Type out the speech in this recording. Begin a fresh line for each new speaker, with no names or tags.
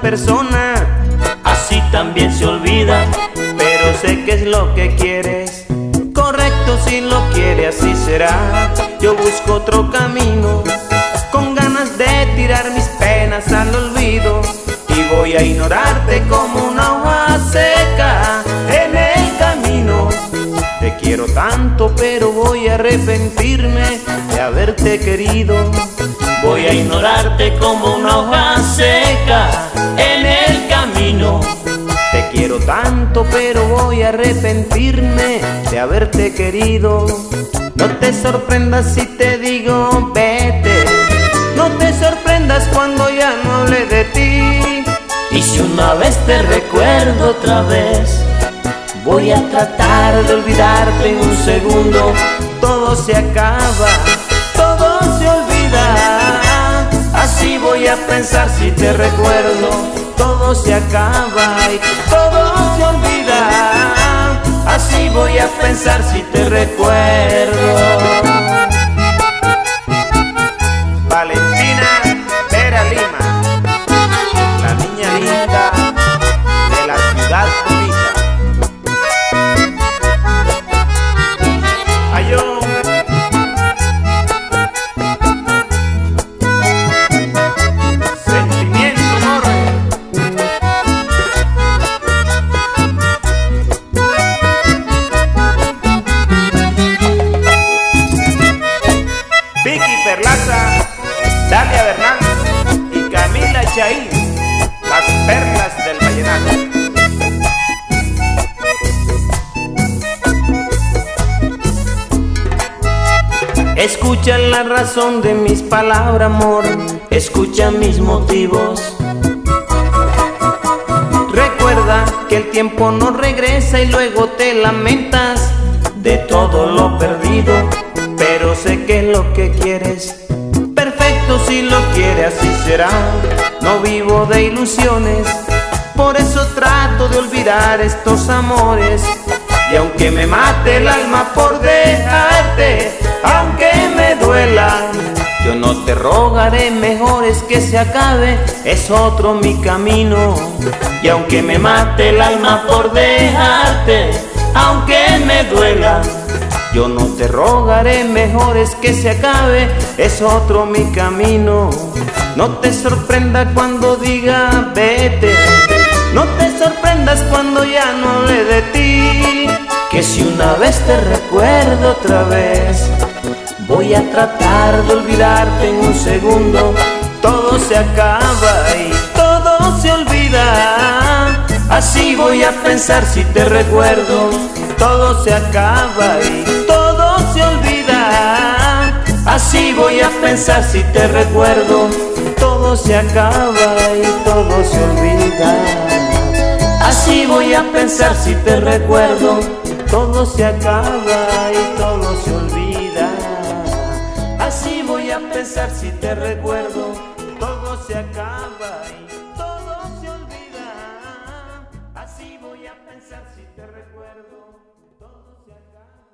persona, así también se olvida, pero sé que es lo que quieres. Correcto si lo quiere, así será. Yo busco otro camino, con ganas de tirar mis penas al olvido. Y voy a ignorarte como una hoja seca en el camino. Te quiero tanto, pero voy a arrepentirme de haberte querido. Voy a ignorarte como una hoja seca en el camino. Te quiero tanto, pero voy a arrepentirme de haberte querido. No te sorprendas si te digo vete. No te sorprendas cuando ya no hable de ti. Y si una vez te recuerdo otra vez, voy a tratar de olvidarte en un segundo. Todo se acaba, todo se olvida. Así voy a pensar si te recuerdo. Todo se acaba y todo se olvida. Así voy a pensar si te Vicky Perlaza, Dalia Bernal y Camila Chaí, las perlas del vallenato. Escucha la razón de mis palabras, amor. Escucha mis motivos. Recuerda que el tiempo no regresa y luego te lamentas de todo lo perdido. Pero sé que es lo que quieres. Perfecto si lo quieres, así será. No vivo de ilusiones. Por eso trato de olvidar estos amores. Y aunque me mate el alma por dejarte, aunque me duela, yo no te rogaré, mejor es que se acabe, es otro mi camino. Y aunque me mate el alma por dejarte, aunque me duela, yo no te rogaré, mejor es que se acabe, es otro mi camino. No te sorprenda cuando diga vete, no te sorprendas cuando ya no hable de ti. Que si una vez te recuerdo otra vez, voy a tratar de olvidarte en un segundo. Todo se acaba y todo se olvida. Así voy a pensar si te recuerdo. Todo se acaba y Así voy a pensar si te recuerdo. Todo se acaba y todo se olvida. Así voy a pensar si te recuerdo. Todo se acaba y todo se olvida. Así voy a pensar si te recuerdo. Todo se acaba y todo se olvida. Así voy a pensar si te recuerdo. Todo se acaba.